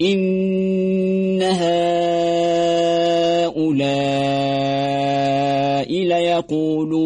إن هؤلاء ليقولون